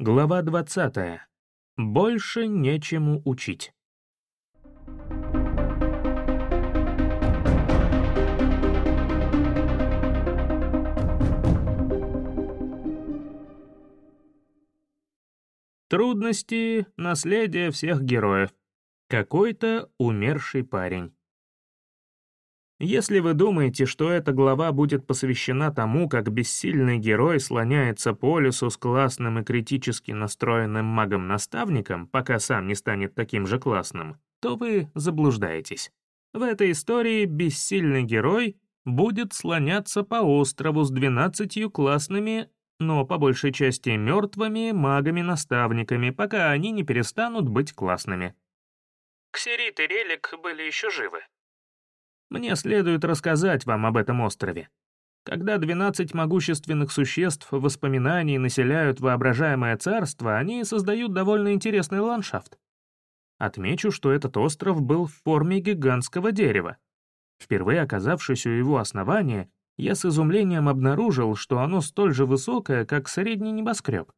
Глава 20. Больше нечему учить. Трудности — наследие всех героев. Какой-то умерший парень. Если вы думаете, что эта глава будет посвящена тому, как бессильный герой слоняется по лесу с классным и критически настроенным магом-наставником, пока сам не станет таким же классным, то вы заблуждаетесь. В этой истории бессильный герой будет слоняться по острову с двенадцатью классными, но по большей части мертвыми магами-наставниками, пока они не перестанут быть классными. Ксерит и Релик были еще живы, мне следует рассказать вам об этом острове. Когда 12 могущественных существ воспоминаний населяют воображаемое царство, они создают довольно интересный ландшафт. Отмечу, что этот остров был в форме гигантского дерева. Впервые оказавшись у его основания, я с изумлением обнаружил, что оно столь же высокое, как средний небоскреб.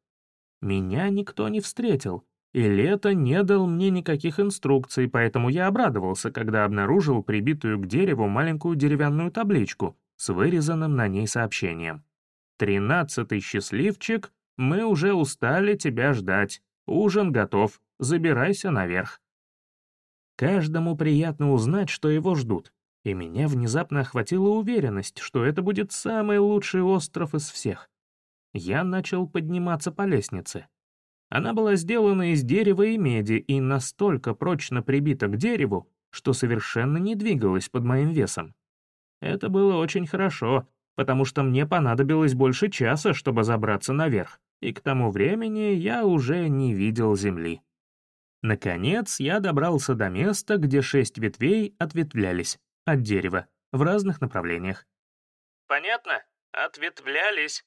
Меня никто не встретил, и Лето не дал мне никаких инструкций, поэтому я обрадовался, когда обнаружил прибитую к дереву маленькую деревянную табличку с вырезанным на ней сообщением. «Тринадцатый счастливчик, мы уже устали тебя ждать. Ужин готов, забирайся наверх». Каждому приятно узнать, что его ждут, и меня внезапно охватила уверенность, что это будет самый лучший остров из всех. Я начал подниматься по лестнице. Она была сделана из дерева и меди и настолько прочно прибита к дереву, что совершенно не двигалась под моим весом. Это было очень хорошо, потому что мне понадобилось больше часа, чтобы забраться наверх, и к тому времени я уже не видел земли. Наконец, я добрался до места, где шесть ветвей ответвлялись от дерева в разных направлениях. «Понятно? Ответвлялись»,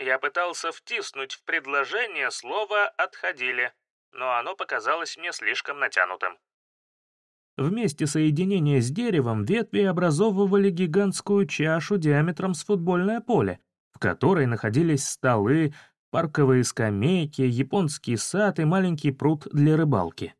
я пытался втиснуть в предложение слово «отходили», но оно показалось мне слишком натянутым. В месте соединения с деревом ветви образовывали гигантскую чашу диаметром с футбольное поле, в которой находились столы, парковые скамейки, японский сад и маленький пруд для рыбалки.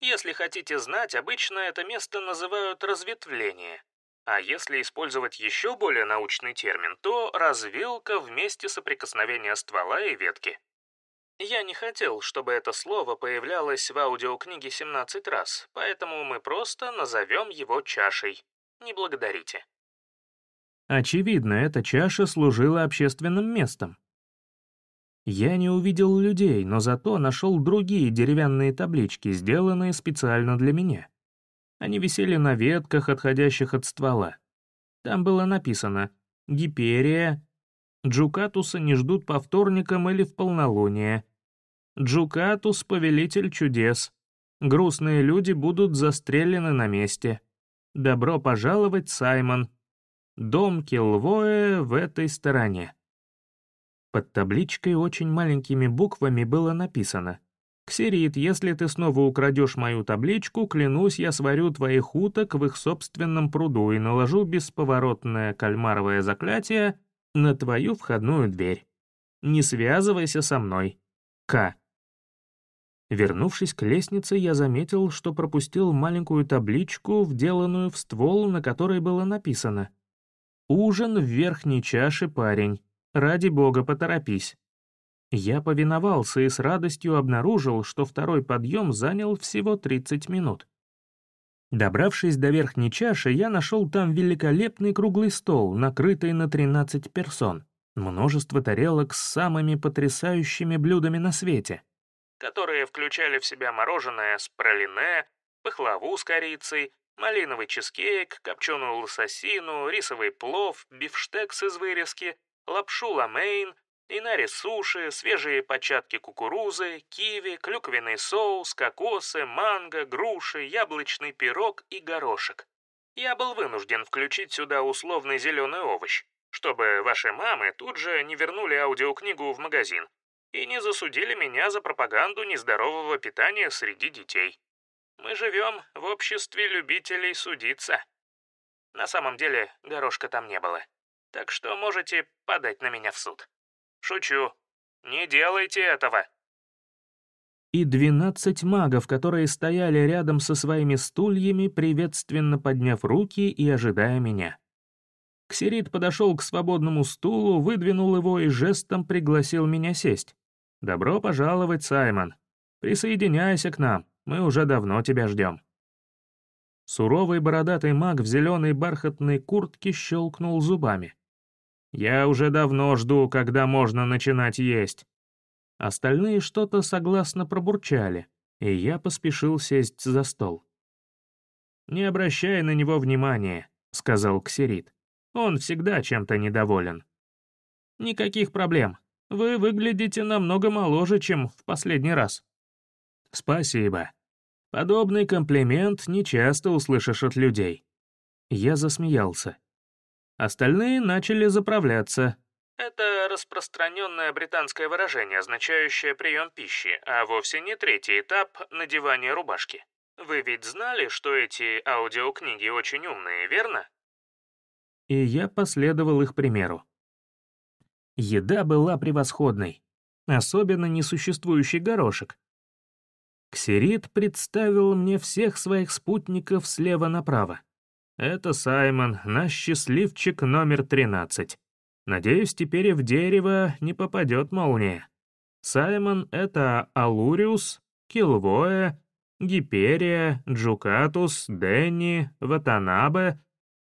Если хотите знать, обычно это место называют разветвление. А если использовать еще более научный термин, то развилка в месте соприкосновения ствола и ветки. Я не хотел, чтобы это слово появлялось в аудиокниге 17 раз, поэтому мы просто назовем его чашей. Не благодарите. Очевидно, эта чаша служила общественным местом. Я не увидел людей, но зато нашел другие деревянные таблички, сделанные специально для меня. Они висели на ветках, отходящих от ствола. Там было написано «Гиперия», «Джукатуса не ждут по вторникам или в полнолуние», «Джукатус — повелитель чудес», «Грустные люди будут застрелены на месте», «Добро пожаловать, Саймон», «Дом Килвоэ в этой стороне». Под табличкой очень маленькими буквами было написано «Ксерит, если ты снова украдешь мою табличку, клянусь, я сварю твоих уток в их собственном пруду и наложу бесповоротное кальмаровое заклятие на твою входную дверь. Не связывайся со мной. К». Вернувшись к лестнице, я заметил, что пропустил маленькую табличку, вделанную в ствол, на которой было написано «Ужин в верхней чаше, парень. Ради бога, поторопись». Я повиновался и с радостью обнаружил, что второй подъем занял всего 30 минут. Добравшись до верхней чаши, я нашел там великолепный круглый стол, накрытый на 13 персон, множество тарелок с самыми потрясающими блюдами на свете, которые включали в себя мороженое с пролине, пахлаву с корицей, малиновый чизкейк, копченую лососину, рисовый плов, бифштекс из вырезки, лапшу ламейн, Инари суши, свежие початки кукурузы, киви, клюквенный соус, кокосы, манго, груши, яблочный пирог и горошек. Я был вынужден включить сюда условный зеленый овощ, чтобы ваши мамы тут же не вернули аудиокнигу в магазин и не засудили меня за пропаганду нездорового питания среди детей. Мы живем в обществе любителей судиться. На самом деле горошка там не было, так что можете подать на меня в суд. Шучу. Не делайте этого!» И двенадцать магов, которые стояли рядом со своими стульями, приветственно подняв руки и ожидая меня. Ксерит подошел к свободному стулу, выдвинул его и жестом пригласил меня сесть. «Добро пожаловать, Саймон. Присоединяйся к нам, мы уже давно тебя ждем». Суровый бородатый маг в зеленой бархатной куртке щелкнул зубами. «Я уже давно жду, когда можно начинать есть». Остальные что-то согласно пробурчали, и я поспешил сесть за стол. «Не обращай на него внимания», — сказал Ксерит. Он всегда чем-то недоволен. Никаких проблем. Вы выглядите намного моложе, чем в последний раз. Спасибо. Подобный комплимент нечасто услышишь от людей. Я засмеялся. Остальные начали заправляться. Это распространенное британское выражение, означающее прием пищи, а вовсе не третий этап надевания рубашки. Вы ведь знали, что эти аудиокниги очень умные, верно? и я последовал их примеру. Еда была превосходной, особенно несуществующий горошек. Ксерит представил мне всех своих спутников слева направо. Это Саймон, наш счастливчик номер 13. Надеюсь, теперь и в дерево не попадет молния. Саймон — это Алуриус, Килвоя, Гиперия, Джукатус, Денни, Ватанабе,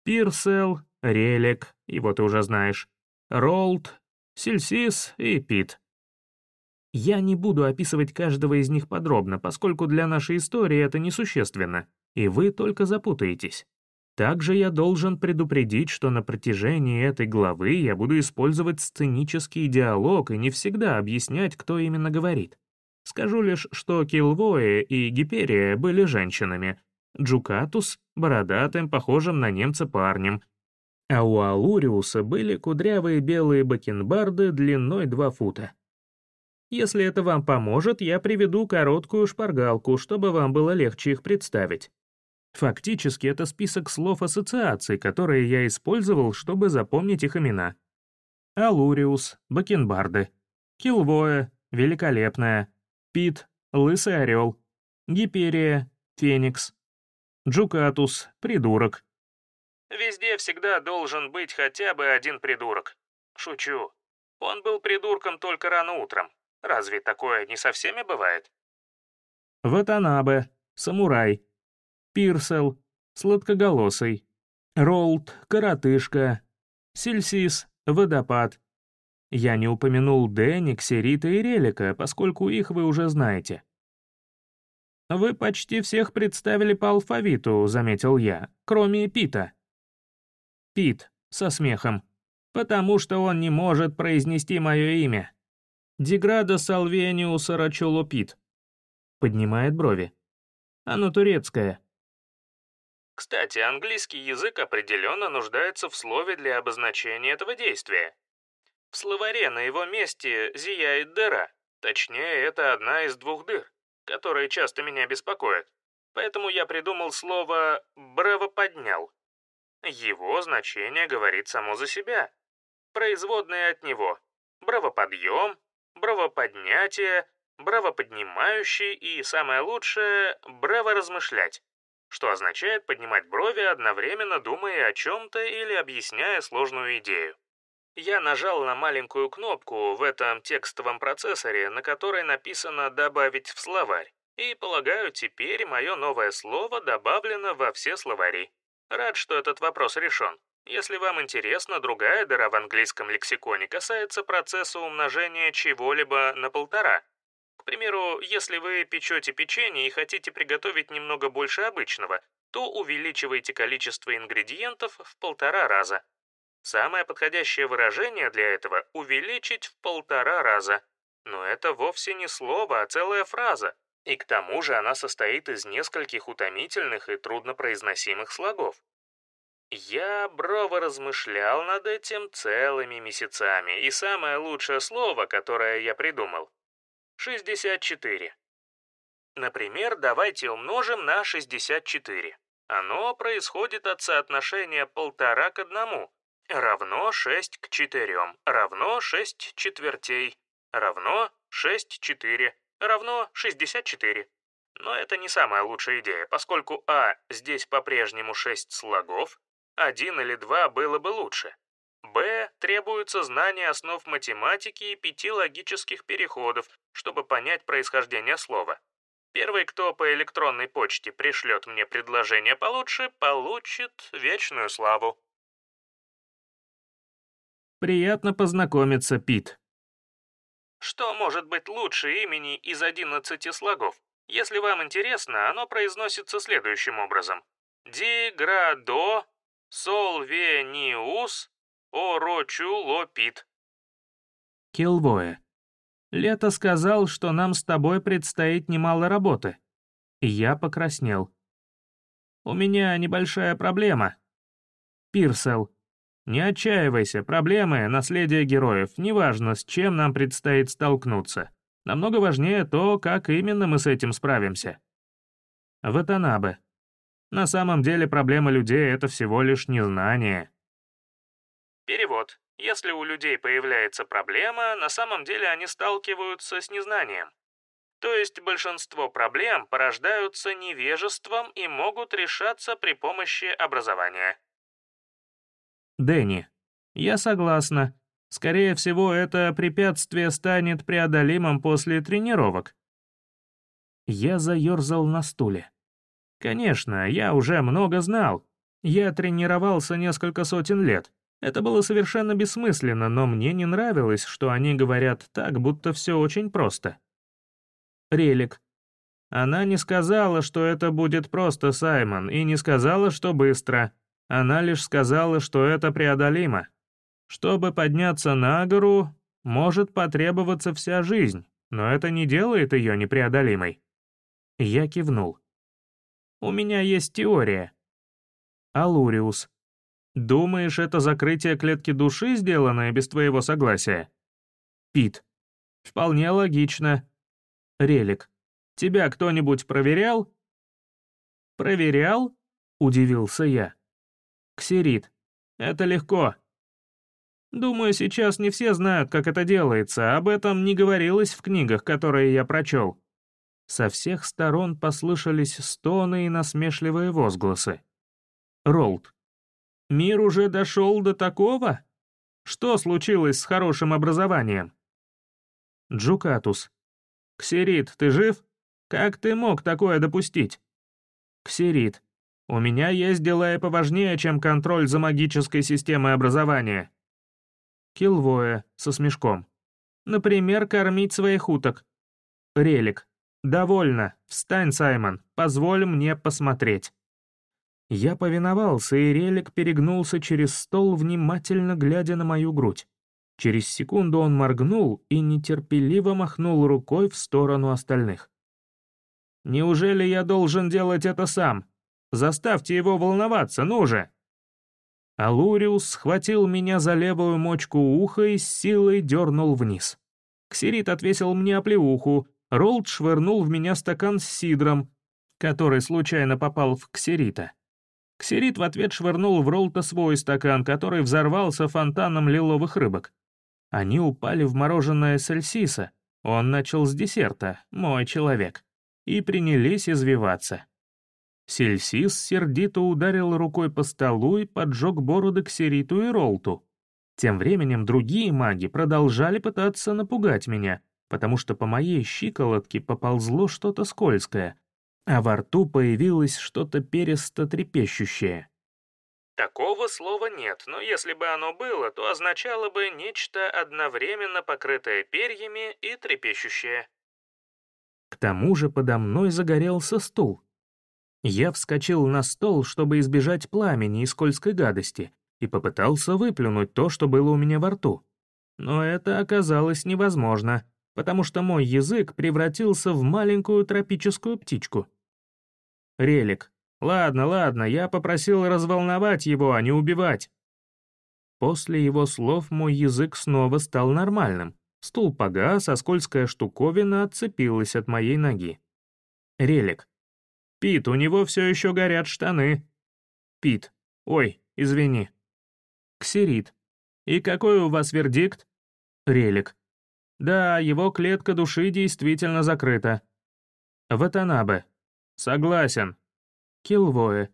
Пирсел, Релик, его ты уже знаешь, Ролд, Сильсис и Пит. Я не буду описывать каждого из них подробно, поскольку для нашей истории это несущественно, и вы только запутаетесь. Также я должен предупредить, что на протяжении этой главы я буду использовать сценический диалог и не всегда объяснять, кто именно говорит. Скажу лишь, что Килвоэ и Гиперия были женщинами, Джукатус — бородатым, похожим на немца парнем, а у Алуриуса были кудрявые белые бакенбарды длиной 2 фута. Если это вам поможет, я приведу короткую шпаргалку, чтобы вам было легче их представить. Фактически это список слов-ассоциаций, которые я использовал, чтобы запомнить их имена. Алуриус, Бакенбарды, Килвоя, Великолепная, Пит, Лысый Орел, Гиперия, Феникс, Джукатус, Придурок, Везде всегда должен быть хотя бы один придурок. Шучу. Он был придурком только рано утром. Разве такое не со всеми бывает? Ватанабе, Самурай, Пирсел, Сладкоголосый, Ролд, Коротышка, Сильсис, Водопад. Я не упомянул Дэнни, Ксерита и Релика, поскольку их вы уже знаете. «Вы почти всех представили по алфавиту», — заметил я, кроме Пита. Пит, со смехом. «Потому что он не может произнести мое имя. Деграда Салвениус Рачоло Пит». Поднимает брови. Оно турецкое. Кстати, английский язык определенно нуждается в слове для обозначения этого действия. В словаре на его месте зияет дыра. Точнее, это одна из двух дыр, которые часто меня беспокоят. Поэтому я придумал слово «браво поднял». Его значение говорит само за себя. Производные от него — бравоподъем, бравоподнятие, бравоподнимающий и, самое лучшее, браворазмышлять, что означает поднимать брови, одновременно думая о чем-то или объясняя сложную идею. Я нажал на маленькую кнопку в этом текстовом процессоре, на которой написано «добавить в словарь», и, полагаю, теперь мое новое слово добавлено во все словари. Рад, что этот вопрос решен. Если вам интересно, другая дыра в английском лексиконе касается процесса умножения чего-либо на полтора. Примеру, если вы печете печенье и хотите приготовить немного больше обычного, то увеличивайте количество ингредиентов в полтора раза. Самое подходящее выражение для этого — увеличить в полтора раза. Но это вовсе не слово, а целая фраза. И к тому же она состоит из нескольких утомительных и труднопроизносимых слогов. Я брово размышлял над этим целыми месяцами, и самое лучшее слово, которое я придумал — 64. Например, давайте умножим на 64. Оно происходит от соотношения полтора к одному, равно 6 к 4, равно 6 четвертей, равно 6, 4 равно 64. Но это не самая лучшая идея, поскольку А здесь по-прежнему 6 слогов, один или два было бы лучше. Б требуется знание основ математики и пяти логических переходов, чтобы понять происхождение слова. Первый, кто по электронной почте пришлет мне предложение получше, получит вечную славу. Приятно познакомиться, Пит. Что может быть лучше имени из 11 слогов? Если вам интересно, оно произносится следующим образом. Диградо солвениус орочулопит. Килвоя. Лето сказал, что нам с тобой предстоит немало работы. Я покраснел. У меня небольшая проблема. Пирсел. Не отчаивайся, проблемы — наследие героев, неважно, с чем нам предстоит столкнуться. Намного важнее то, как именно мы с этим справимся. Ватанабе. На самом деле проблема людей — это всего лишь незнание. Перевод. Если у людей появляется проблема, на самом деле они сталкиваются с незнанием. То есть большинство проблем порождаются невежеством и могут решаться при помощи образования. Дэнни. Я согласна. Скорее всего, это препятствие станет преодолимым после тренировок. Я заерзал на стуле. Конечно, я уже много знал. Я тренировался несколько сотен лет. Это было совершенно бессмысленно, но мне не нравилось, что они говорят так, будто все очень просто. Релик. Она не сказала, что это будет просто, Саймон, и не сказала, что быстро. Она лишь сказала, что это преодолимо. Чтобы подняться на гору, может потребоваться вся жизнь, но это не делает ее непреодолимой. Я кивнул. У меня есть теория. Алуриус. Думаешь, это закрытие клетки души, сделанное без твоего согласия? Пит. Вполне логично. Релик. Тебя кто-нибудь проверял? Проверял? Удивился я. Ксерит. Это легко. Думаю, сейчас не все знают, как это делается, об этом не говорилось в книгах, которые я прочел. Со всех сторон послышались стоны и насмешливые возгласы. Ролд. Мир уже дошел до такого? Что случилось с хорошим образованием? Джукатус. Ксерит, ты жив? Как ты мог такое допустить? Ксерит. У меня есть дела и поважнее, чем контроль за магической системой образования. Килвоя со смешком. Например, кормить своих уток. Релик. Довольно. Встань, Саймон. Позволь мне посмотреть. Я повиновался, и релик перегнулся через стол, внимательно глядя на мою грудь. Через секунду он моргнул и нетерпеливо махнул рукой в сторону остальных. «Неужели я должен делать это сам? Заставьте его волноваться, ну же!» Алуриус схватил меня за левую мочку уха и с силой дернул вниз. Ксерит отвесил мне оплеуху, Ролд швырнул в меня стакан с сидром, который случайно попал в Ксерита. Ксерит в ответ швырнул в Ролта свой стакан, который взорвался фонтаном лиловых рыбок. Они упали в мороженое сальсиса. Он начал с десерта, мой человек, и принялись извиваться. Сельсис сердито ударил рукой по столу и поджег бороды Ксериту и Ролту. Тем временем другие маги продолжали пытаться напугать меня, потому что по моей щиколотке поползло что-то скользкое, а во рту появилось что-то пересто-трепещущее. Такого слова нет, но если бы оно было, то означало бы нечто одновременно покрытое перьями и трепещущее. К тому же подо мной загорелся стул. Я вскочил на стол, чтобы избежать пламени и скользкой гадости, и попытался выплюнуть то, что было у меня во рту. Но это оказалось невозможно, потому что мой язык превратился в маленькую тропическую птичку — Релик. Ладно, ладно, я попросил разволновать его, а не убивать. После его слов мой язык снова стал нормальным. Стул погас, а скользкая штуковина отцепилась от моей ноги. Релик. Пит, у него все еще горят штаны. Пит. Ой, извини. Ксерит. И какой у вас вердикт? Релик. Да, его клетка души действительно закрыта. Ватанабе. Согласен. Килвоэ.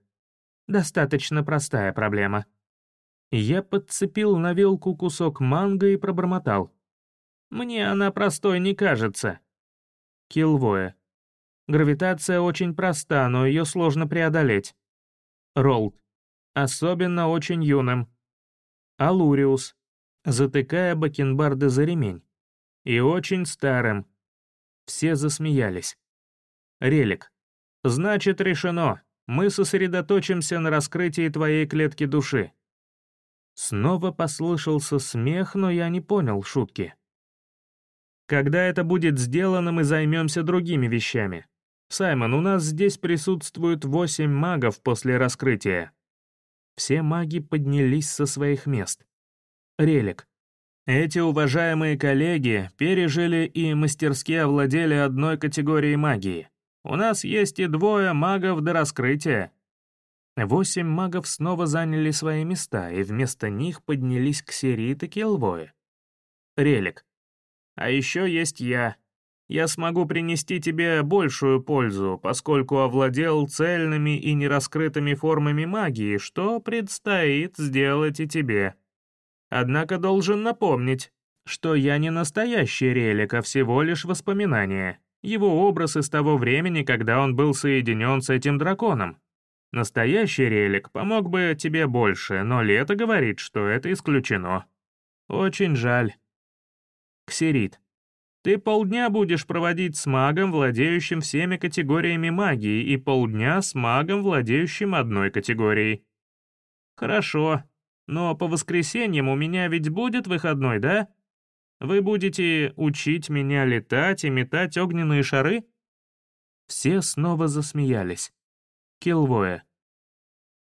Достаточно простая проблема. Я подцепил на вилку кусок манго и пробормотал. Мне она простой не кажется. Килвоэ. Гравитация очень проста, но ее сложно преодолеть. Ролд. Особенно очень юным. Алуриус. Затыкая бакенбарды за ремень. И очень старым. Все засмеялись. Релик. Значит, решено. Мы сосредоточимся на раскрытии твоей клетки души. Снова послышался смех, но я не понял шутки. Когда это будет сделано, мы займемся другими вещами. Саймон, у нас здесь присутствуют восемь магов после раскрытия. Все маги поднялись со своих мест. Релик. Эти уважаемые коллеги пережили и мастерски овладели одной категорией магии. У нас есть и двое магов до раскрытия. Восемь магов снова заняли свои места, и вместо них поднялись к Сирит и Келвое. Релик. А еще есть я. Я смогу принести тебе большую пользу, поскольку овладел цельными и нераскрытыми формами магии, что предстоит сделать и тебе. Однако должен напомнить, что я не настоящий релик, а всего лишь воспоминание его образ из того времени, когда он был соединен с этим драконом. Настоящий релик помог бы тебе больше, но Лето говорит, что это исключено. Очень жаль. Ксерит. Ты полдня будешь проводить с магом, владеющим всеми категориями магии, и полдня с магом, владеющим одной категорией. Хорошо, но по воскресеньям у меня ведь будет выходной, да? Вы будете учить меня летать и метать огненные шары?» Все снова засмеялись. Килвоя.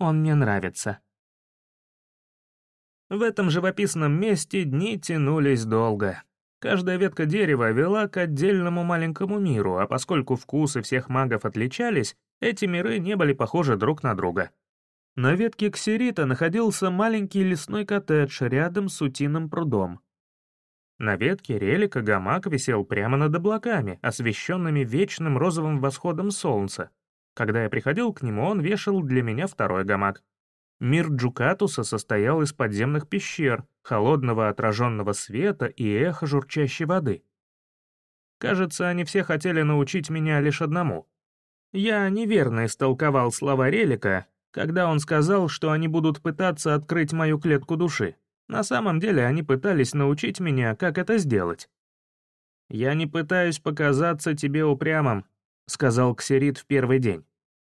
«Он мне нравится». В этом живописном месте дни тянулись долго. Каждая ветка дерева вела к отдельному маленькому миру, а поскольку вкусы всех магов отличались, эти миры не были похожи друг на друга. На ветке ксерита находился маленький лесной коттедж рядом с утиным прудом. На ветке релика гамак висел прямо над облаками, освещенными вечным розовым восходом солнца. Когда я приходил к нему, он вешал для меня второй гамак. Мир Джукатуса состоял из подземных пещер, холодного отраженного света и эхо журчащей воды. Кажется, они все хотели научить меня лишь одному. Я неверно истолковал слова Релика, когда он сказал, что они будут пытаться открыть мою клетку души. На самом деле они пытались научить меня, как это сделать. «Я не пытаюсь показаться тебе упрямым», — сказал Ксерит в первый день.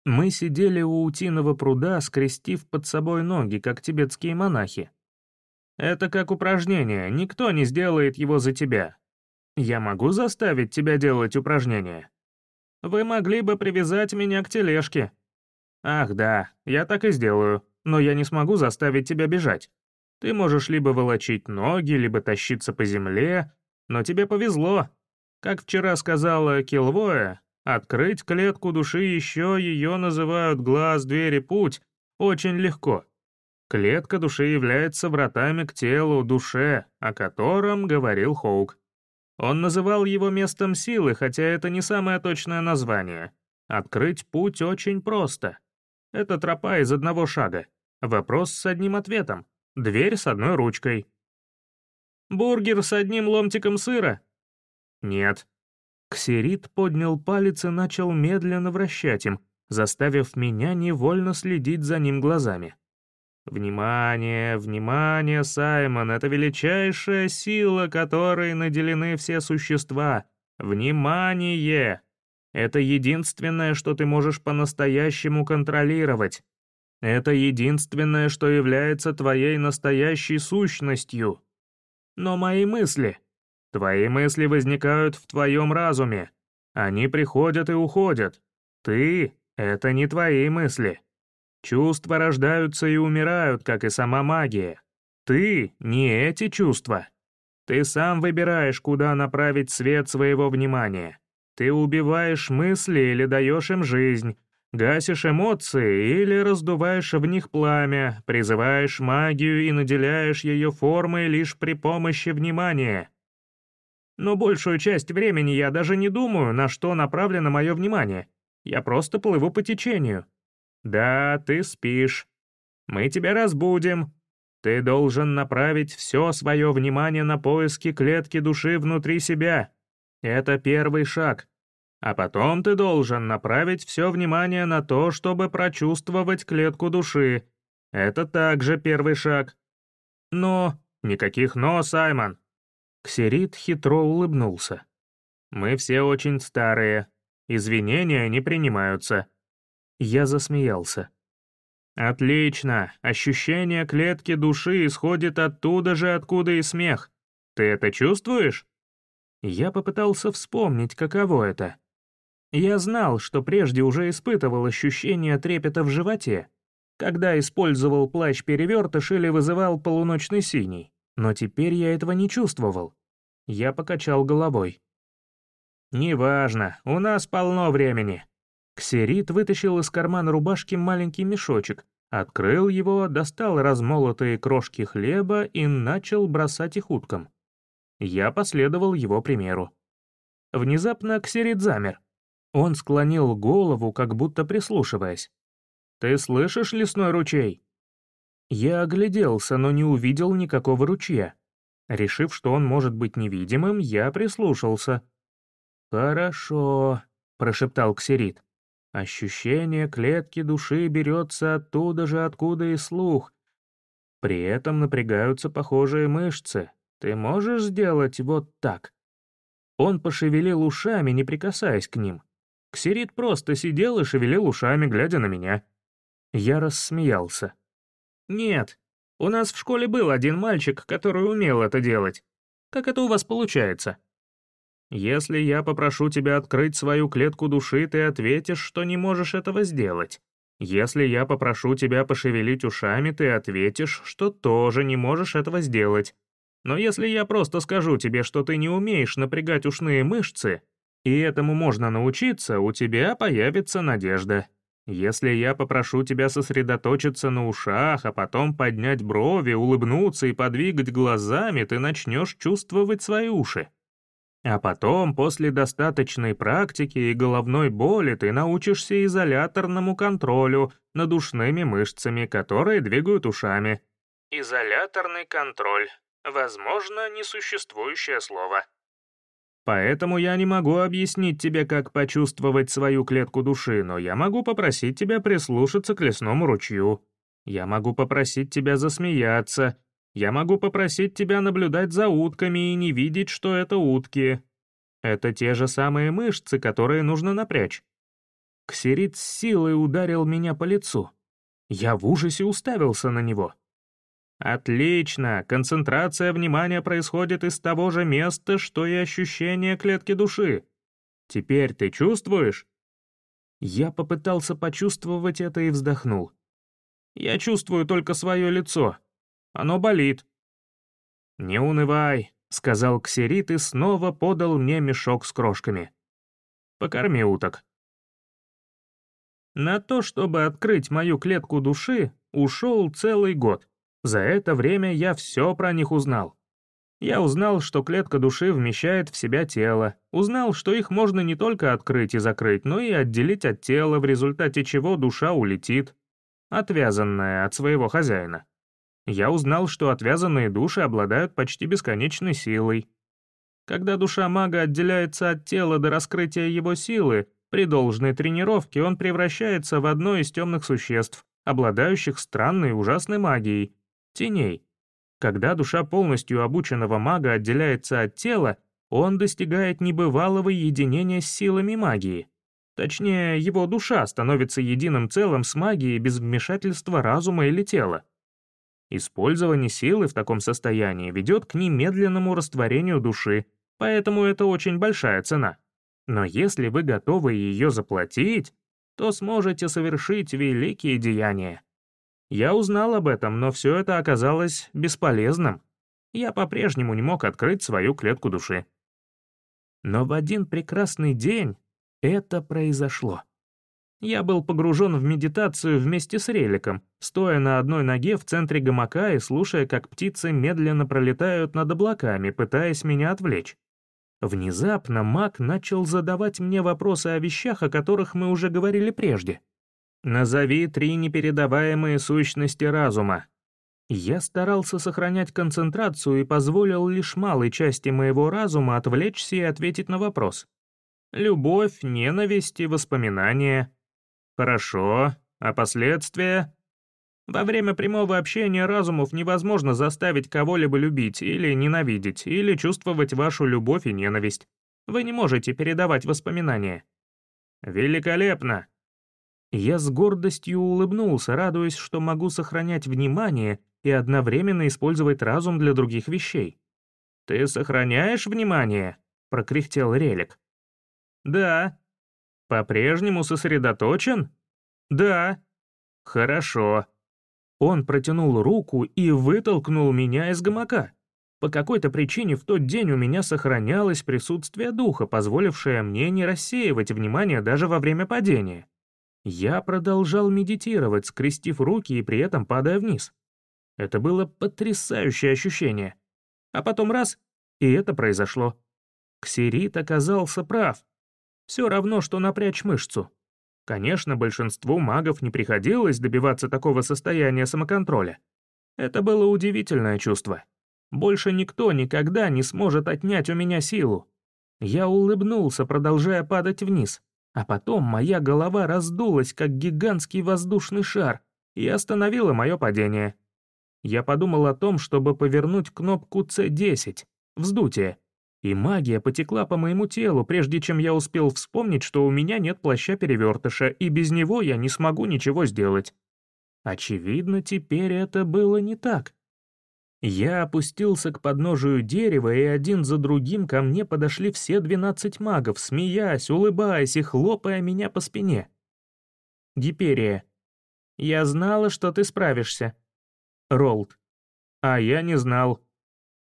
Мы сидели у утиного пруда, скрестив под собой ноги, как тибетские монахи. Это как упражнение, никто не сделает его за тебя. Я могу заставить тебя делать упражнения? Вы могли бы привязать меня к тележке. Ах да, я так и сделаю, но я не смогу заставить тебя бежать. Ты можешь либо волочить ноги, либо тащиться по земле, но тебе повезло. Как вчера сказала Килвоя, открыть клетку души еще ее называют глаз, двери, путь очень легко. Клетка души является вратами к телу, душе, о котором говорил Хоук. Он называл его местом силы, хотя это не самое точное название. Открыть путь очень просто. Это тропа из одного шага. Вопрос с одним ответом. Дверь с одной ручкой. «Бургер с одним ломтиком сыра?» «Нет». Ксерит поднял палец и начал медленно вращать им, заставив меня невольно следить за ним глазами. «Внимание, внимание, Саймон, это величайшая сила, которой наделены все существа. Внимание! Это единственное, что ты можешь по-настоящему контролировать. Это единственное, что является твоей настоящей сущностью. Но мои мысли... Твои мысли возникают в твоем разуме. Они приходят и уходят. Ты — это не твои мысли. Чувства рождаются и умирают, как и сама магия. Ты — не эти чувства. Ты сам выбираешь, куда направить свет своего внимания. Ты убиваешь мысли или даешь им жизнь, Гасишь эмоции или раздуваешь в них пламя, призываешь магию и наделяешь ее формой лишь при помощи внимания. Но большую часть времени я даже не думаю, на что направлено мое внимание. Я просто плыву по течению. Да, ты спишь. Мы тебя разбудим. Ты должен направить все свое внимание на поиски клетки души внутри себя. Это первый шаг. А потом ты должен направить все внимание на то, чтобы прочувствовать клетку души. Это также первый шаг. Но... Никаких «но», Саймон. Ксерит хитро улыбнулся. «Мы все очень старые. Извинения не принимаются». Я засмеялся. «Отлично. Ощущение клетки души исходит оттуда же, откуда и смех. Ты это чувствуешь?» Я попытался вспомнить, каково это. Я знал, что прежде уже испытывал ощущение трепета в животе, когда использовал плащ-перевертыш или вызывал полуночный синий, но теперь я этого не чувствовал. Я покачал головой. «Неважно, у нас полно времени». Ксерит вытащил из кармана рубашки маленький мешочек, открыл его, достал размолотые крошки хлеба и начал бросать их уткам. Я последовал его примеру. Внезапно Ксерит замер. Он склонил голову, как будто прислушиваясь. «Ты слышишь лесной ручей?» Я огляделся, но не увидел никакого ручья. Решив, что он может быть невидимым, я прислушался. «Хорошо», — прошептал Ксерит. «Ощущение клетки души берется оттуда же, откуда и слух. При этом напрягаются похожие мышцы. Ты можешь сделать вот так?» Он пошевелил ушами, не прикасаясь к ним. Ксерит просто сидел и шевелил ушами, глядя на меня. Я рассмеялся. «Нет, у нас в школе был один мальчик, который умел это делать. Как это у вас получается?» «Если я попрошу тебя открыть свою клетку души, ты ответишь, что не можешь этого сделать. Если я попрошу тебя пошевелить ушами, ты ответишь, что тоже не можешь этого сделать. Но если я просто скажу тебе, что ты не умеешь напрягать ушные мышцы, и этому можно научиться, у тебя появится надежда. Если я попрошу тебя сосредоточиться на ушах, а потом поднять брови, улыбнуться и подвигать глазами, ты начнешь чувствовать свои уши. А потом, после достаточной практики и головной боли, ты научишься изоляторному контролю над ушными мышцами, которые двигают ушами. Изоляторный контроль. Возможно, несуществующее слово. Поэтому я не могу объяснить тебе, как почувствовать свою клетку души, но я могу попросить тебя прислушаться к лесному ручью. Я могу попросить тебя засмеяться. Я могу попросить тебя наблюдать за утками и не видеть, что это утки. Это те же самые мышцы, которые нужно напрячь. Ксерит с силой ударил меня по лицу. Я в ужасе уставился на него. Отлично, концентрация внимания происходит из того же места, что и ощущение клетки души. Теперь ты чувствуешь? Я попытался почувствовать это и вздохнул. Я чувствую только свое лицо. Оно болит. «Не унывай», — сказал Ксерит и снова подал мне мешок с крошками. «Покорми уток». На то, чтобы открыть мою клетку души, ушел целый год. За это время я все про них узнал. Я узнал, что клетка души вмещает в себя тело, узнал, что их можно не только открыть и закрыть, но и отделить от тела, в результате чего душа улетит, отвязанная от своего хозяина. Я узнал, что отвязанные души обладают почти бесконечной силой. Когда душа мага отделяется от тела до раскрытия его силы, при должной тренировке он превращается в одно из темных существ, обладающих странной ужасной магией, теней. Когда душа полностью обученного мага отделяется от тела, он достигает небывалого единения с силами магии. Точнее, его душа становится единым целым с магией без вмешательства разума или тела. Использование силы в таком состоянии ведет к немедленному растворению души, поэтому это очень большая цена. Но если вы готовы ее заплатить, то сможете совершить великие деяния. Я узнал об этом, но все это оказалось бесполезным. Я по-прежнему не мог открыть свою клетку души. Но в один прекрасный день это произошло. Я был погружен в медитацию вместе с Реликом, стоя на одной ноге в центре гамака и слушая, как птицы медленно пролетают над облаками, пытаясь меня отвлечь. Внезапно маг начал задавать мне вопросы о вещах, о которых мы уже говорили прежде. «Назови три непередаваемые сущности разума». Я старался сохранять концентрацию и позволил лишь малой части моего разума отвлечься и ответить на вопрос. Любовь, ненависть и воспоминания. Хорошо. А последствия? Во время прямого общения разумов невозможно заставить кого-либо любить или ненавидеть, или чувствовать вашу любовь и ненависть. Вы не можете передавать воспоминания. Великолепно! Я с гордостью улыбнулся, радуясь, что могу сохранять внимание и одновременно использовать разум для других вещей. «Ты сохраняешь внимание?» — прокряхтел Релик. «Да». «По-прежнему сосредоточен?» «Да». «Хорошо». Он протянул руку и вытолкнул меня из гамака. По какой-то причине в тот день у меня сохранялось присутствие духа, позволившее мне не рассеивать внимание даже во время падения. Я продолжал медитировать, скрестив руки и при этом падая вниз. Это было потрясающее ощущение. А потом раз — и это произошло. Ксерит оказался прав. Все равно, что напрячь мышцу. Конечно, большинству магов не приходилось добиваться такого состояния самоконтроля. Это было удивительное чувство. Больше никто никогда не сможет отнять у меня силу. Я улыбнулся, продолжая падать вниз, а потом моя голова раздулась, как гигантский воздушный шар, и остановила мое падение. Я подумал о том, чтобы повернуть кнопку C10, вздутие, и магия потекла по моему телу, прежде чем я успел вспомнить, что у меня нет плаща-перевертыша, и без него я не смогу ничего сделать. Очевидно, теперь это было не так. Я опустился к подножию дерева, и один за другим ко мне подошли все двенадцать магов, смеясь, улыбаясь и хлопая меня по спине. Гиперия. Я знала, что ты справишься. Ролд. А я не знал.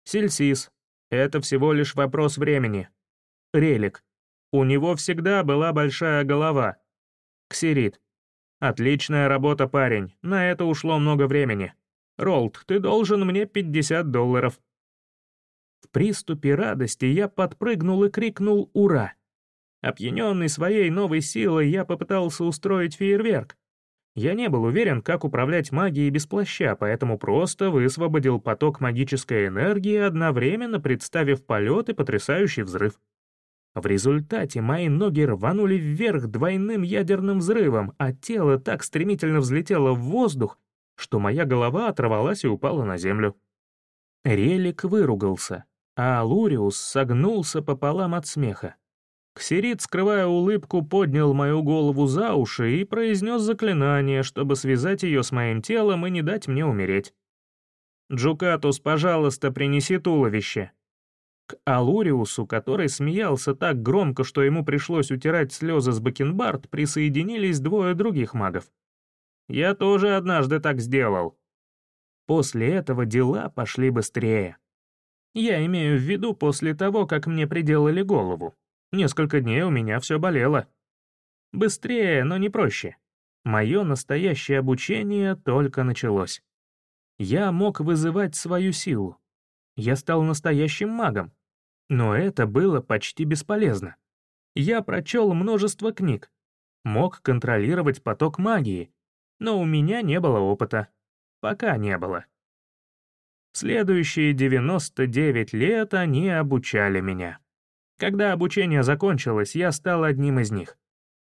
Сельсис. Это всего лишь вопрос времени. Релик. У него всегда была большая голова. Ксерит. Отличная работа, парень. На это ушло много времени. Ролд, ты должен мне 50 долларов. В приступе радости я подпрыгнул и крикнул «Ура!». Опьяненный своей новой силой, я попытался устроить фейерверк, я не был уверен, как управлять магией без плаща, поэтому просто высвободил поток магической энергии, одновременно представив полет и потрясающий взрыв. В результате мои ноги рванули вверх двойным ядерным взрывом, а тело так стремительно взлетело в воздух, что моя голова оторвалась и упала на землю. Релик выругался, а Луриус согнулся пополам от смеха. Ксерит, скрывая улыбку, поднял мою голову за уши и произнес заклинание, чтобы связать ее с моим телом и не дать мне умереть. «Джукатус, пожалуйста, принеси туловище». К Алуриусу, который смеялся так громко, что ему пришлось утирать слезы с бакенбард, присоединились двое других магов. «Я тоже однажды так сделал». После этого дела пошли быстрее. Я имею в виду после того, как мне приделали голову. Несколько дней у меня все болело. Быстрее, но не проще. Мое настоящее обучение только началось. Я мог вызывать свою силу. Я стал настоящим магом. Но это было почти бесполезно. Я прочел множество книг, мог контролировать поток магии, но у меня не было опыта. Пока не было. Следующие 99 лет они обучали меня. Когда обучение закончилось, я стал одним из них.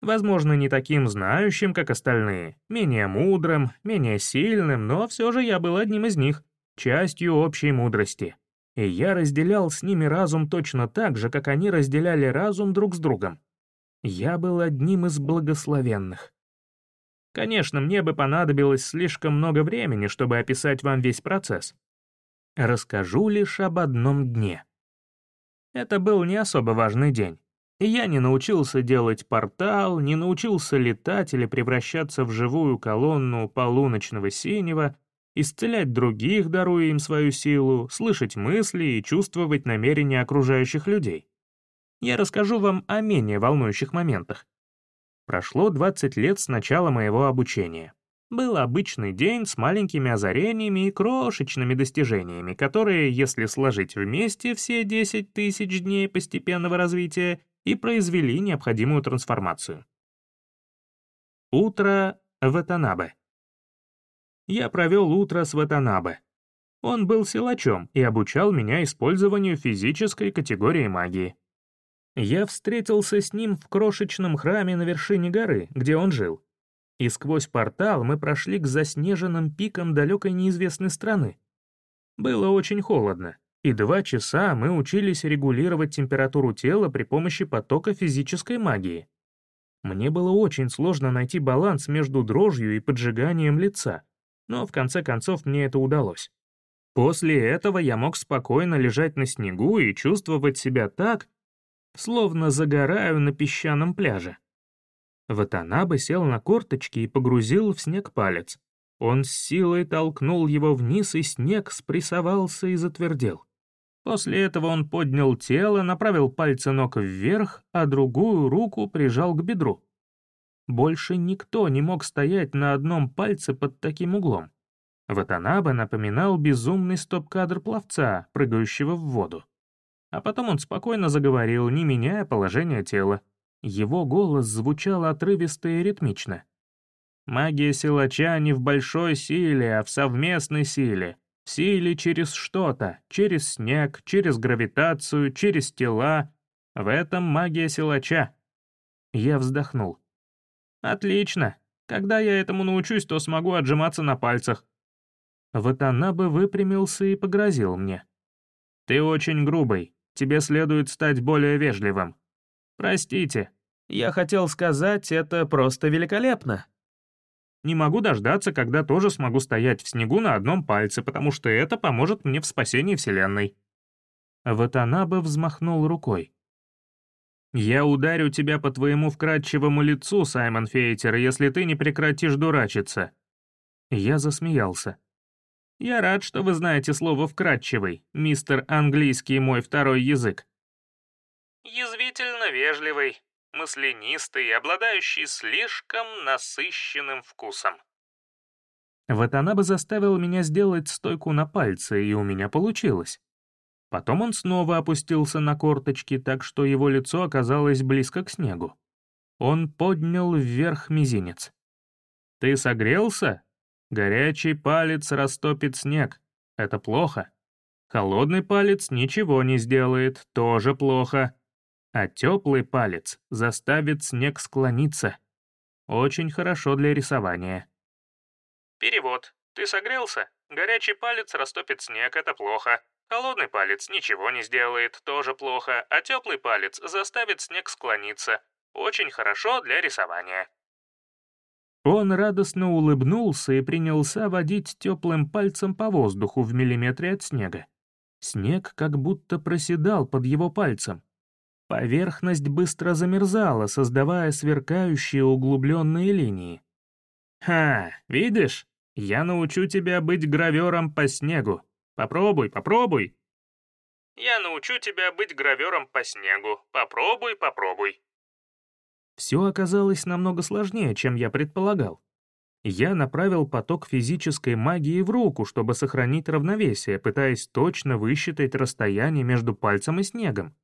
Возможно, не таким знающим, как остальные, менее мудрым, менее сильным, но все же я был одним из них, частью общей мудрости. И я разделял с ними разум точно так же, как они разделяли разум друг с другом. Я был одним из благословенных. Конечно, мне бы понадобилось слишком много времени, чтобы описать вам весь процесс. Расскажу лишь об одном дне. Это был не особо важный день. И я не научился делать портал, не научился летать или превращаться в живую колонну полуночного синего, исцелять других, даруя им свою силу, слышать мысли и чувствовать намерения окружающих людей. Я расскажу вам о менее волнующих моментах. Прошло 20 лет с начала моего обучения. Был обычный день с маленькими озарениями и крошечными достижениями, которые, если сложить вместе все 10 тысяч дней постепенного развития, и произвели необходимую трансформацию. Утро Ватанабе. Я провел утро с Ватанабе. Он был силачом и обучал меня использованию физической категории магии. Я встретился с ним в крошечном храме на вершине горы, где он жил, и сквозь портал мы прошли к заснеженным пикам далекой неизвестной страны. Было очень холодно, и два часа мы учились регулировать температуру тела при помощи потока физической магии. Мне было очень сложно найти баланс между дрожью и поджиганием лица, но в конце концов мне это удалось. После этого я мог спокойно лежать на снегу и чувствовать себя так, словно загораю на песчаном пляже. Ватанабе сел на корточки и погрузил в снег палец. Он с силой толкнул его вниз, и снег спрессовался и затвердел. После этого он поднял тело, направил пальцы ног вверх, а другую руку прижал к бедру. Больше никто не мог стоять на одном пальце под таким углом. Ватанабе напоминал безумный стоп-кадр пловца, прыгающего в воду. А потом он спокойно заговорил, не меняя положение тела. Его голос звучал отрывисто и ритмично. «Магия силача не в большой силе, а в совместной силе. В силе через что-то, через снег, через гравитацию, через тела. В этом магия силача». Я вздохнул. «Отлично. Когда я этому научусь, то смогу отжиматься на пальцах». Ватанабе выпрямился и погрозил мне. «Ты очень грубый. Тебе следует стать более вежливым. Простите, я хотел сказать, это просто великолепно. Не могу дождаться, когда тоже смогу стоять в снегу на одном пальце, потому что это поможет мне в спасении Вселенной. Ватанабе взмахнул рукой. «Я ударю тебя по твоему вкрадчивому лицу, Саймон Фейтер, если ты не прекратишь дурачиться». Я засмеялся. «Я рад, что вы знаете слово «вкрадчивый», мистер английский мой второй язык. «Язвительно вежливый», маслянистый и обладающий слишком насыщенным вкусом. Ватанабе заставил меня сделать стойку на пальце, и у меня получилось. Потом он снова опустился на корточки, так что его лицо оказалось близко к снегу. Он поднял вверх мизинец. «Ты согрелся? Горячий палец растопит снег. Это плохо. Холодный палец ничего не сделает, тоже плохо а теплый палец заставит снег склониться. Очень хорошо для рисования. Перевод. Ты согрелся? Горячий палец растопит снег, это плохо. Холодный палец ничего не сделает, тоже плохо, а теплый палец заставит снег склониться. Очень хорошо для рисования. Он радостно улыбнулся и принялся водить теплым пальцем по воздуху в миллиметре от снега. Снег как будто проседал под его пальцем. Поверхность быстро замерзала, создавая сверкающие углубленные линии. «Ха, видишь? Я научу тебя быть гравером по снегу. Попробуй, попробуй!» «Я научу тебя быть гравером по снегу. Попробуй, попробуй!» Все оказалось намного сложнее, чем я предполагал. Я направил поток физической магии в руку, чтобы сохранить равновесие, пытаясь точно высчитать расстояние между пальцем и снегом.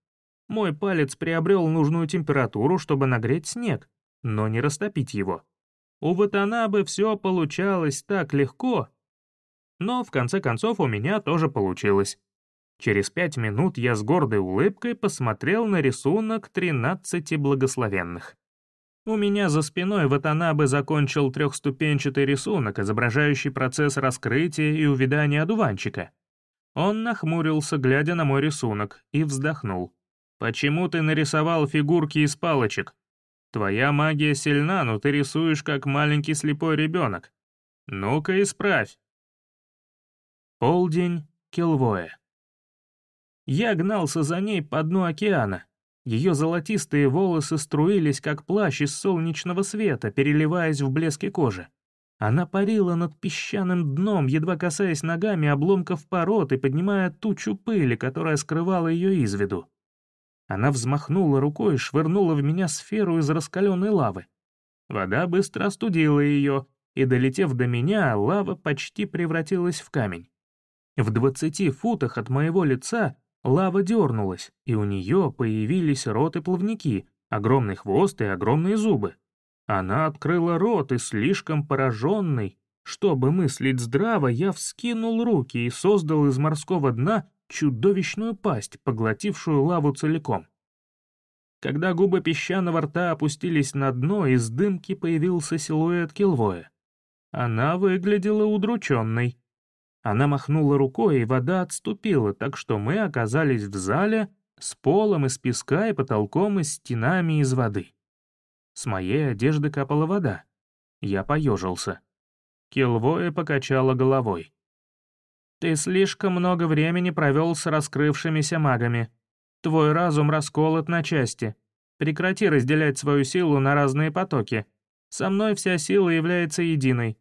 Мой палец приобрел нужную температуру, чтобы нагреть снег, но не растопить его. У Ватанабы все получалось так легко. Но в конце концов у меня тоже получилось. Через пять минут я с гордой улыбкой посмотрел на рисунок тринадцати благословенных. У меня за спиной Ватанабе закончил трехступенчатый рисунок, изображающий процесс раскрытия и увядания одуванчика. Он нахмурился, глядя на мой рисунок, и вздохнул. Почему ты нарисовал фигурки из палочек? Твоя магия сильна, но ты рисуешь как маленький слепой ребенок. Ну-ка исправь. Полдень, Келвоя. Я гнался за ней по дну океана. Ее золотистые волосы струились, как плащ из солнечного света, переливаясь в блеске кожи. Она парила над песчаным дном, едва касаясь ногами обломков пород и поднимая тучу пыли, которая скрывала ее из виду. Она взмахнула рукой и швырнула в меня сферу из раскаленной лавы. Вода быстро остудила ее, и, долетев до меня, лава почти превратилась в камень. В двадцати футах от моего лица лава дернулась, и у нее появились рот и плавники, огромный хвост и огромные зубы. Она открыла рот и слишком пораженный, чтобы мыслить здраво, я вскинул руки и создал из морского дна чудовищную пасть, поглотившую лаву целиком. Когда губы песчаного рта опустились на дно, из дымки появился силуэт Килвоя. Она выглядела удрученной. Она махнула рукой, и вода отступила, так что мы оказались в зале с полом из песка и потолком из стенами из воды. С моей одежды капала вода. Я поежился. Килвоя покачала головой. «Ты слишком много времени провел с раскрывшимися магами. Твой разум расколот на части. Прекрати разделять свою силу на разные потоки. Со мной вся сила является единой.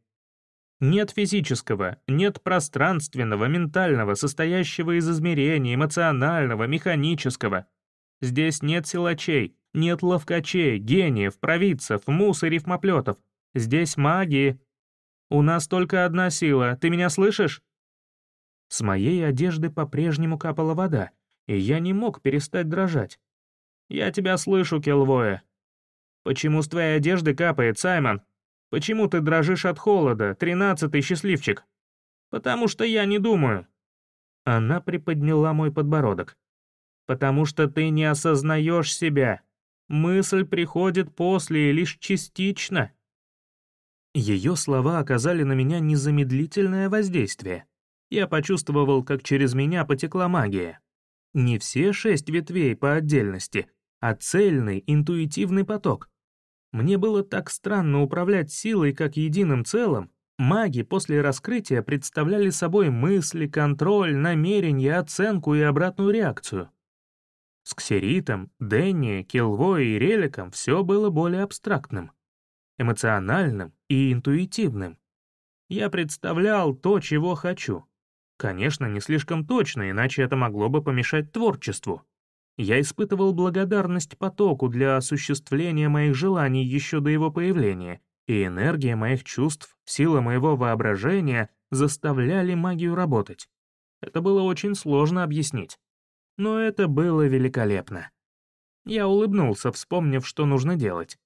Нет физического, нет пространственного, ментального, состоящего из измерений, эмоционального, механического. Здесь нет силачей, нет ловкачей, гениев, провидцев, мус и рифмоплетов. Здесь магии. У нас только одна сила, ты меня слышишь? С моей одежды по-прежнему капала вода, и я не мог перестать дрожать. «Я тебя слышу, Келвоя. Почему с твоей одежды капает, Саймон? Почему ты дрожишь от холода, тринадцатый счастливчик? Потому что я не думаю». Она приподняла мой подбородок. «Потому что ты не осознаешь себя. Мысль приходит после и лишь частично». Ее слова оказали на меня незамедлительное воздействие. Я почувствовал, как через меня потекла магия. Не все шесть ветвей по отдельности, а цельный, интуитивный поток. Мне было так странно управлять силой как единым целым. Маги после раскрытия представляли собой мысли, контроль, намерение, оценку и обратную реакцию. С Ксеритом, Денни, Келвой и Реликом все было более абстрактным, эмоциональным и интуитивным. Я представлял то, чего хочу, Конечно, не слишком точно, иначе это могло бы помешать творчеству. Я испытывал благодарность потоку для осуществления моих желаний еще до его появления, и энергия моих чувств, сила моего воображения заставляли магию работать. Это было очень сложно объяснить. Но это было великолепно. Я улыбнулся, вспомнив, что нужно делать.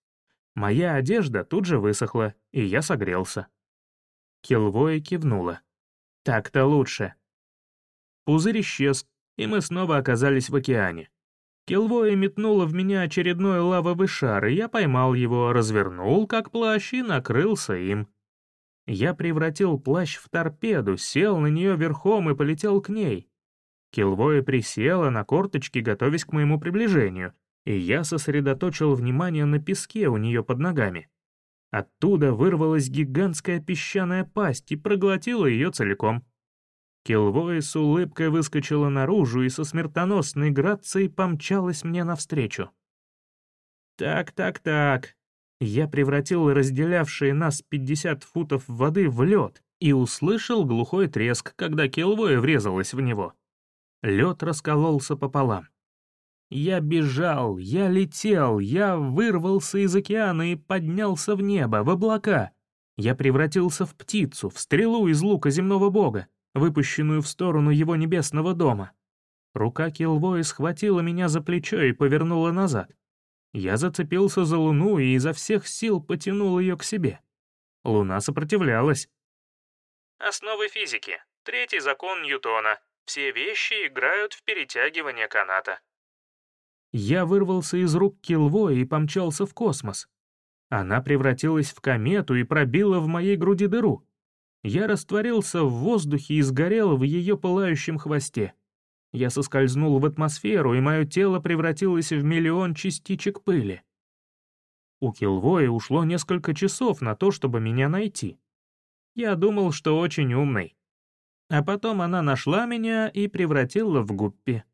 Моя одежда тут же высохла, и я согрелся. Килвоя кивнула. Так-то лучше. Пузырь исчез, и мы снова оказались в океане. Келвоя метнула в меня очередной лавовый шар, и я поймал его, развернул, как плащ, и накрылся им. Я превратил плащ в торпеду, сел на нее верхом и полетел к ней. Келвоя присела на корточки, готовясь к моему приближению, и я сосредоточил внимание на песке у нее под ногами. Оттуда вырвалась гигантская песчаная пасть и проглотила ее целиком. Килвой с улыбкой выскочила наружу и со смертоносной грацией помчалась мне навстречу. «Так, так, так». Я превратил разделявшие нас 50 футов воды в лед и услышал глухой треск, когда Килвой врезалась в него. Лед раскололся пополам. Я бежал, я летел, я вырвался из океана и поднялся в небо, в облака. Я превратился в птицу, в стрелу из лука земного бога, выпущенную в сторону его небесного дома. Рука Килвои схватила меня за плечо и повернула назад. Я зацепился за луну и изо всех сил потянул ее к себе. Луна сопротивлялась. Основы физики. Третий закон Ньютона. Все вещи играют в перетягивание каната. Я вырвался из рук Килво и помчался в космос. Она превратилась в комету и пробила в моей груди дыру. Я растворился в воздухе и сгорел в ее пылающем хвосте. Я соскользнул в атмосферу, и мое тело превратилось в миллион частичек пыли. У Килвоя ушло несколько часов на то, чтобы меня найти. Я думал, что очень умный. А потом она нашла меня и превратила в гуппи.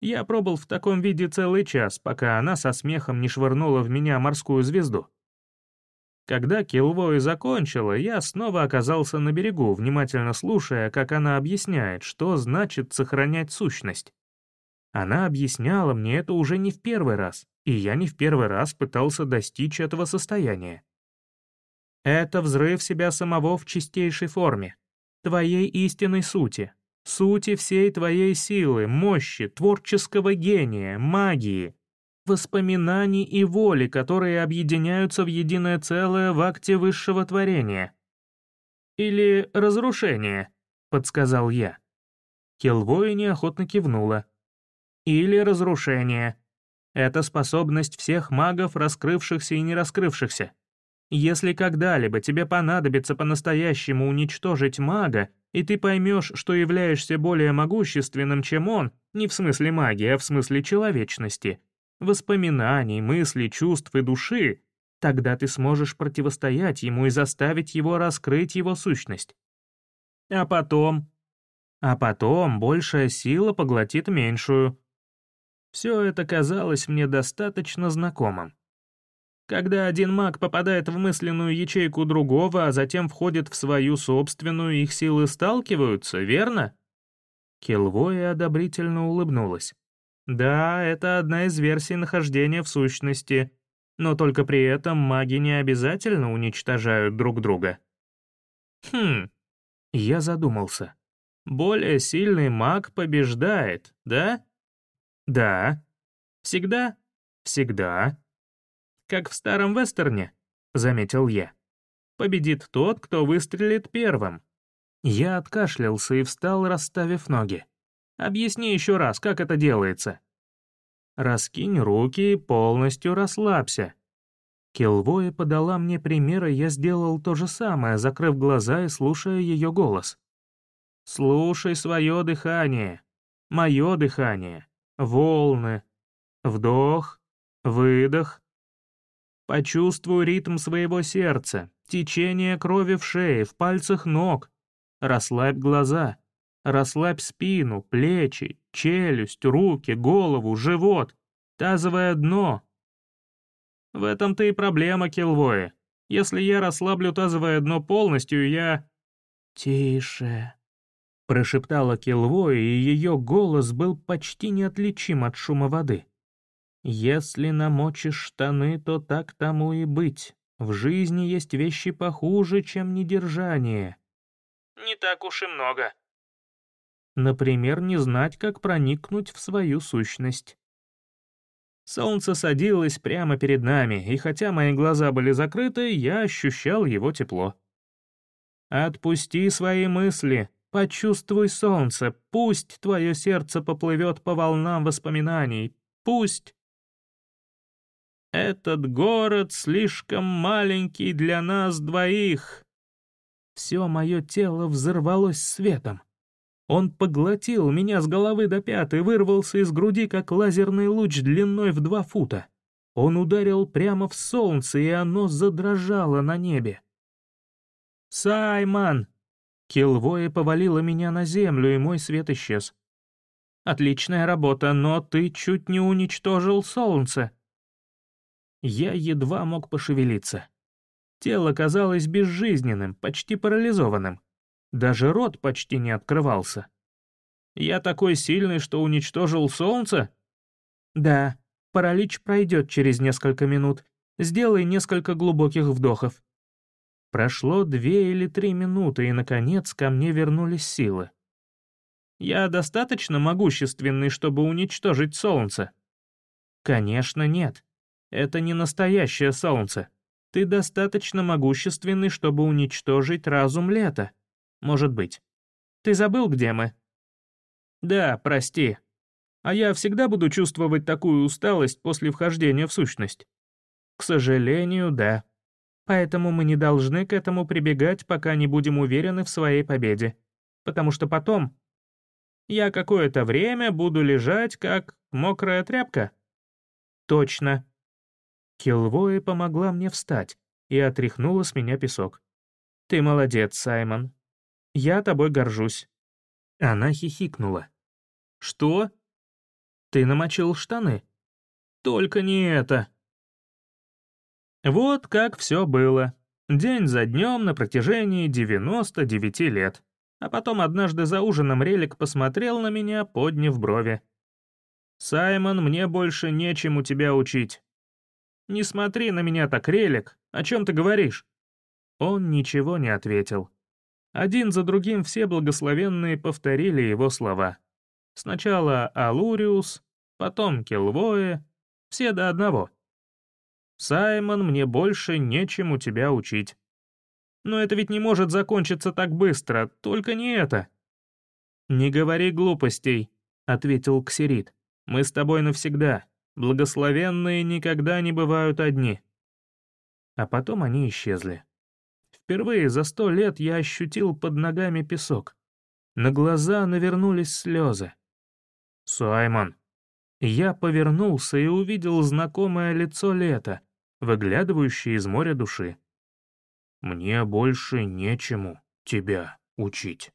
Я пробыл в таком виде целый час, пока она со смехом не швырнула в меня морскую звезду. Когда Килвой закончила, я снова оказался на берегу, внимательно слушая, как она объясняет, что значит сохранять сущность. Она объясняла мне это уже не в первый раз, и я не в первый раз пытался достичь этого состояния. Это взрыв себя самого в чистейшей форме, твоей истинной сути, сути всей твоей силы, мощи, творческого гения, магии, воспоминаний и воли, которые объединяются в единое целое в акте высшего творения. Или разрушения, подсказал я. Келвоя неохотно кивнула. Или разрушение. Это способность всех магов, раскрывшихся и не раскрывшихся. Если когда-либо тебе понадобится по-настоящему уничтожить мага, и ты поймешь, что являешься более могущественным, чем он, не в смысле магии, а в смысле человечности, воспоминаний, мыслей, чувств и души, тогда ты сможешь противостоять ему и заставить его раскрыть его сущность. А потом... А потом большая сила поглотит меньшую. Все это казалось мне достаточно знакомым. Когда один маг попадает в мысленную ячейку другого, а затем входит в свою собственную, их силы сталкиваются, верно? Келвоя одобрительно улыбнулась. Да, это одна из версий нахождения в сущности, но только при этом маги не обязательно уничтожают друг друга. Хм, я задумался. Более сильный маг побеждает, да? Да. Всегда? Всегда. Как в старом вестерне, заметил я. Победит тот, кто выстрелит первым. Я откашлялся и встал, расставив ноги. Объясни еще раз, как это делается. Раскинь руки и полностью расслабься. Келвоя подала мне пример, и я сделал то же самое, закрыв глаза и слушая ее голос. Слушай свое дыхание, мое дыхание, волны, вдох, выдох. Почувствуй ритм своего сердца, течение крови в шее, в пальцах ног. Расслабь глаза. Расслабь спину, плечи, челюсть, руки, голову, живот, тазовое дно. В этом-то и проблема, Келвои. Если я расслаблю тазовое дно полностью, я... «Тише», — прошептала Келвои, и ее голос был почти неотличим от шума воды. «Если намочишь штаны, то так тому и быть. В жизни есть вещи похуже, чем недержание». «Не так уж и много», Например, не знать, как проникнуть в свою сущность. Солнце садилось прямо перед нами, и хотя мои глаза были закрыты, я ощущал его тепло. Отпусти свои мысли, почувствуй солнце, пусть твое сердце поплывет по волнам воспоминаний, пусть... Этот город слишком маленький для нас двоих. Все мое тело взорвалось светом. Он поглотил меня с головы до пят и вырвался из груди, как лазерный луч длиной в два фута. Он ударил прямо в солнце, и оно задрожало на небе. «Саймон!» Килвоя повалила меня на землю, и мой свет исчез. «Отличная работа, но ты чуть не уничтожил солнце». Я едва мог пошевелиться. Тело казалось безжизненным, почти парализованным. Даже рот почти не открывался. «Я такой сильный, что уничтожил солнце?» «Да, паралич пройдет через несколько минут. Сделай несколько глубоких вдохов». Прошло две или три минуты, и, наконец, ко мне вернулись силы. «Я достаточно могущественный, чтобы уничтожить солнце?» «Конечно, нет. Это не настоящее солнце. Ты достаточно могущественный, чтобы уничтожить разум лета. Может быть. Ты забыл, где мы?» «Да, прости. А я всегда буду чувствовать такую усталость после вхождения в сущность?» «К сожалению, да. Поэтому мы не должны к этому прибегать, пока не будем уверены в своей победе. Потому что потом я какое-то время буду лежать, как мокрая тряпка». «Точно». Килвои помогла мне встать и отряхнула с меня песок. «Ты молодец, Саймон. Я тобой горжусь». Она хихикнула. «Что? Ты намочил штаны?» «Только не это». Вот как все было. День за днем на протяжении 99 лет. А потом однажды за ужином Релик посмотрел на меня, подняв брови. «Саймон, мне больше нечему тебя учить». «Не смотри на меня так, Релик, о чем ты говоришь?» Он ничего не ответил. Один за другим все благословенные повторили его слова. Сначала Алуриус, потом Келвое, все до одного. «Саймон, мне больше нечему тебя учить». «Но это ведь не может закончиться так быстро, только не это». «Не говори глупостей», — ответил Ксерит. «Мы с тобой навсегда. Благословенные никогда не бывают одни». А потом они исчезли. Впервые за сто лет я ощутил под ногами песок. На глаза навернулись слезы. «Саймон!» Я повернулся и увидел знакомое лицо лета, выглядывающее из моря души. «Мне больше нечему тебя учить».